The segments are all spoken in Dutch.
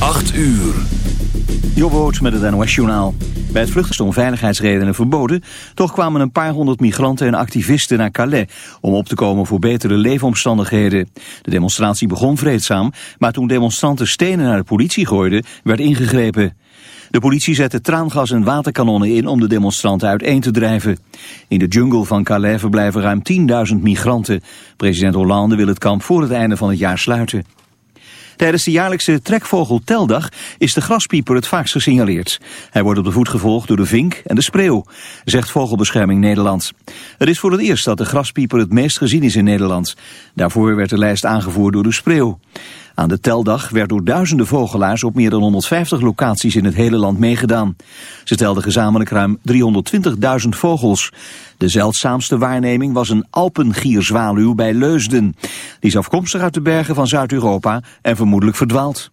8 uur. Jobboot met het NOS-journaal. Bij het vluchten om veiligheidsredenen verboden. Toch kwamen een paar honderd migranten en activisten naar Calais... om op te komen voor betere leefomstandigheden. De demonstratie begon vreedzaam... maar toen demonstranten stenen naar de politie gooiden... werd ingegrepen. De politie zette traangas en waterkanonnen in om de demonstranten uiteen te drijven. In de jungle van Calais verblijven ruim 10.000 migranten. President Hollande wil het kamp voor het einde van het jaar sluiten. Tijdens de jaarlijkse trekvogelteldag is de graspieper het vaakst gesignaleerd. Hij wordt op de voet gevolgd door de vink en de spreeuw, zegt Vogelbescherming Nederland. Het is voor het eerst dat de graspieper het meest gezien is in Nederland. Daarvoor werd de lijst aangevoerd door de spreeuw. Aan de teldag werd door duizenden vogelaars op meer dan 150 locaties in het hele land meegedaan. Ze telden gezamenlijk ruim 320.000 vogels. De zeldzaamste waarneming was een alpengierzwaluw bij Leusden. Die is afkomstig uit de bergen van Zuid-Europa en vermoedelijk verdwaald.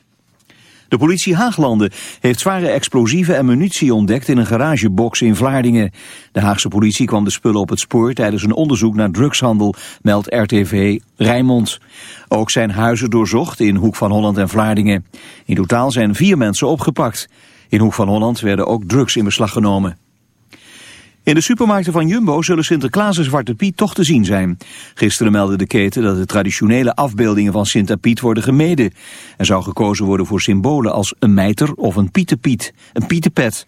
De politie Haaglanden heeft zware explosieven en munitie ontdekt in een garagebox in Vlaardingen. De Haagse politie kwam de spullen op het spoor tijdens een onderzoek naar drugshandel, meldt RTV Rijnmond. Ook zijn huizen doorzocht in Hoek van Holland en Vlaardingen. In totaal zijn vier mensen opgepakt. In Hoek van Holland werden ook drugs in beslag genomen. In de supermarkten van Jumbo zullen Sinterklaas en Zwarte Piet toch te zien zijn. Gisteren meldde de keten dat de traditionele afbeeldingen van Sint Piet worden gemeden. Er zou gekozen worden voor symbolen als een mijter of een pietenpiet, een pietenpet.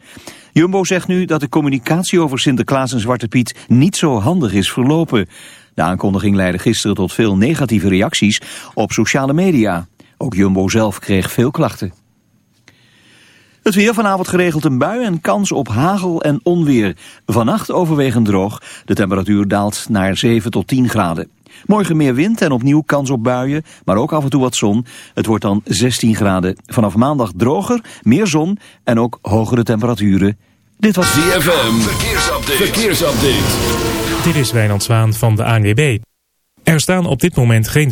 Jumbo zegt nu dat de communicatie over Sinterklaas en Zwarte Piet niet zo handig is verlopen. De aankondiging leidde gisteren tot veel negatieve reacties op sociale media. Ook Jumbo zelf kreeg veel klachten. Het weer vanavond geregeld een bui en kans op hagel en onweer. Vannacht overwegend droog. De temperatuur daalt naar 7 tot 10 graden. Morgen meer wind en opnieuw kans op buien, maar ook af en toe wat zon. Het wordt dan 16 graden. Vanaf maandag droger, meer zon en ook hogere temperaturen. Dit was DFM. Verkeersupdate. Verkeersupdate. Dit is Wijnand Zwaan van de ANWB. Er staan op dit moment geen...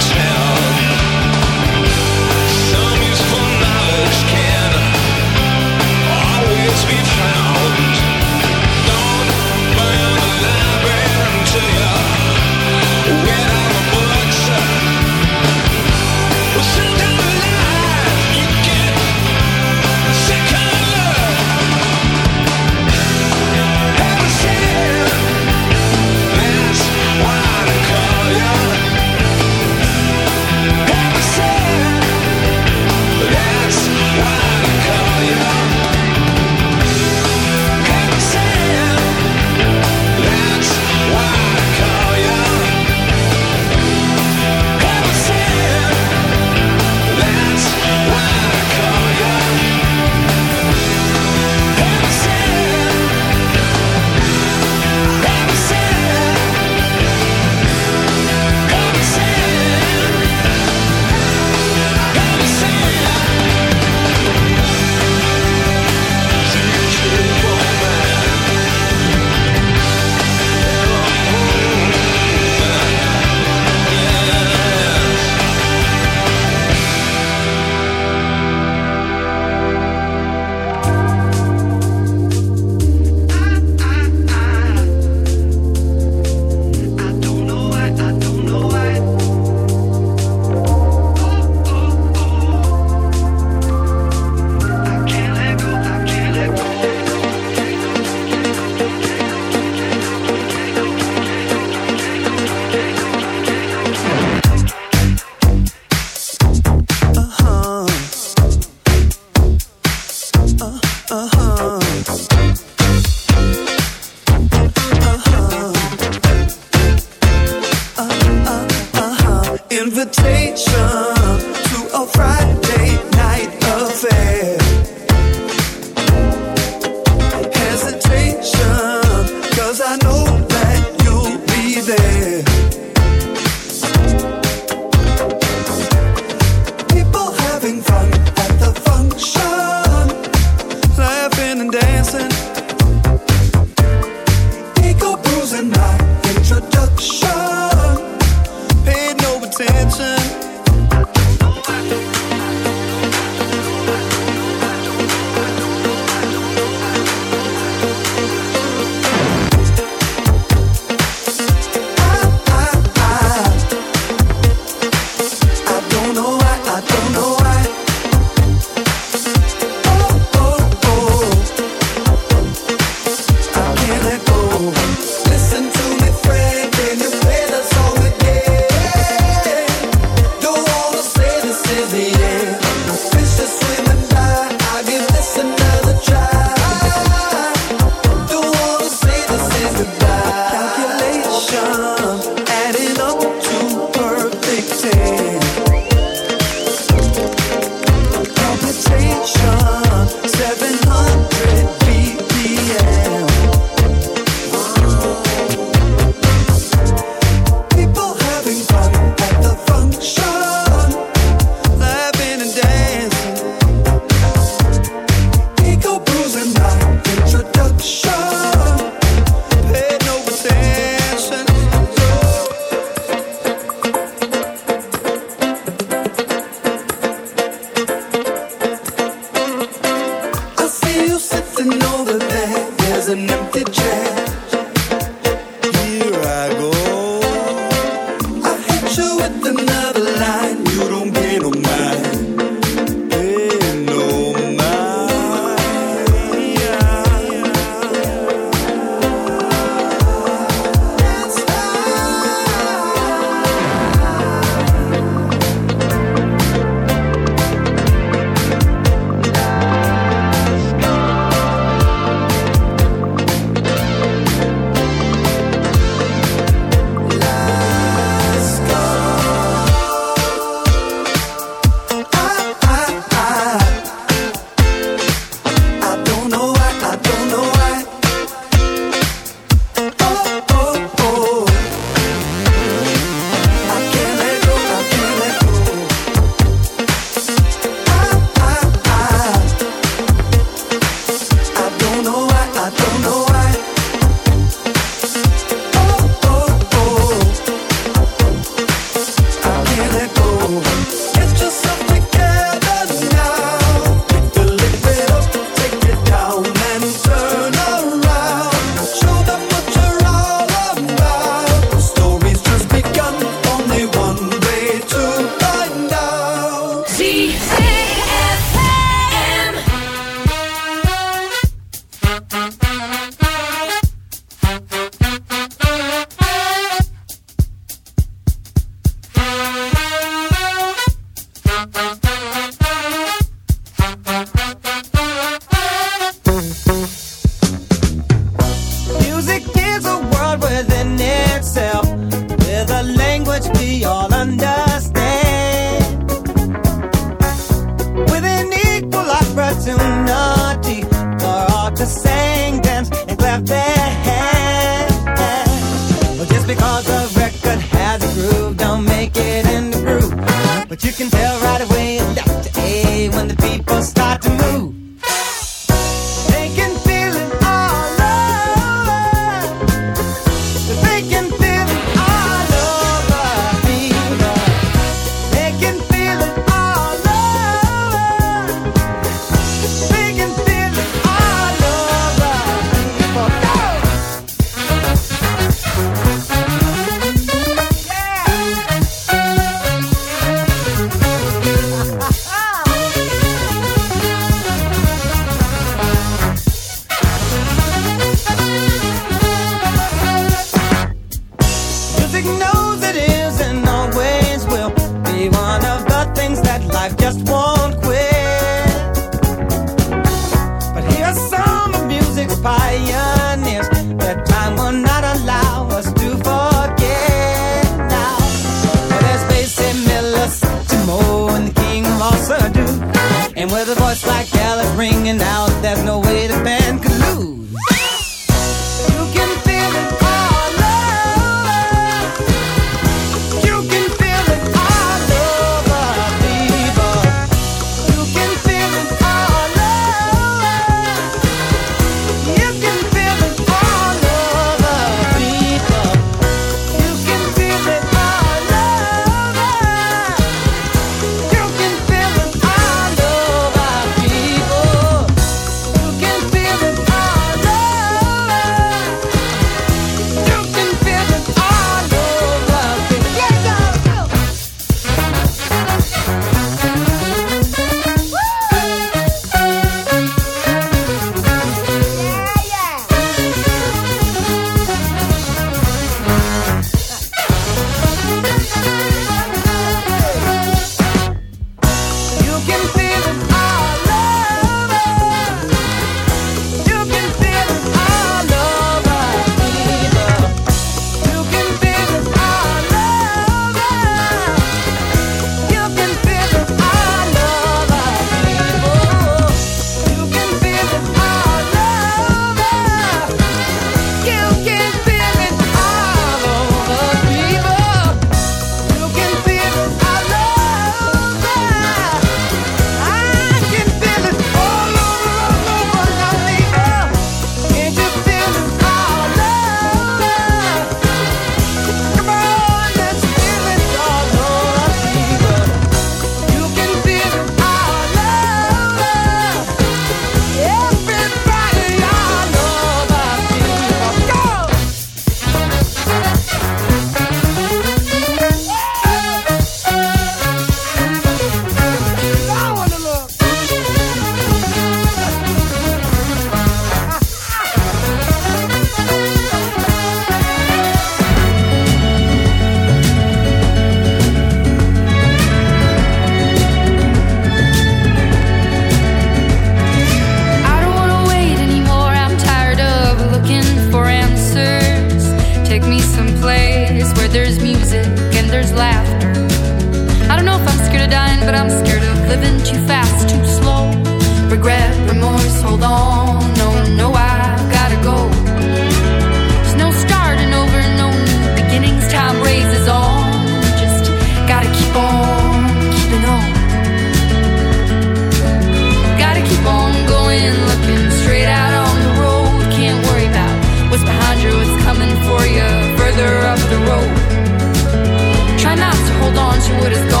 what it's going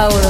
Jauro.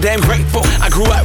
damn great.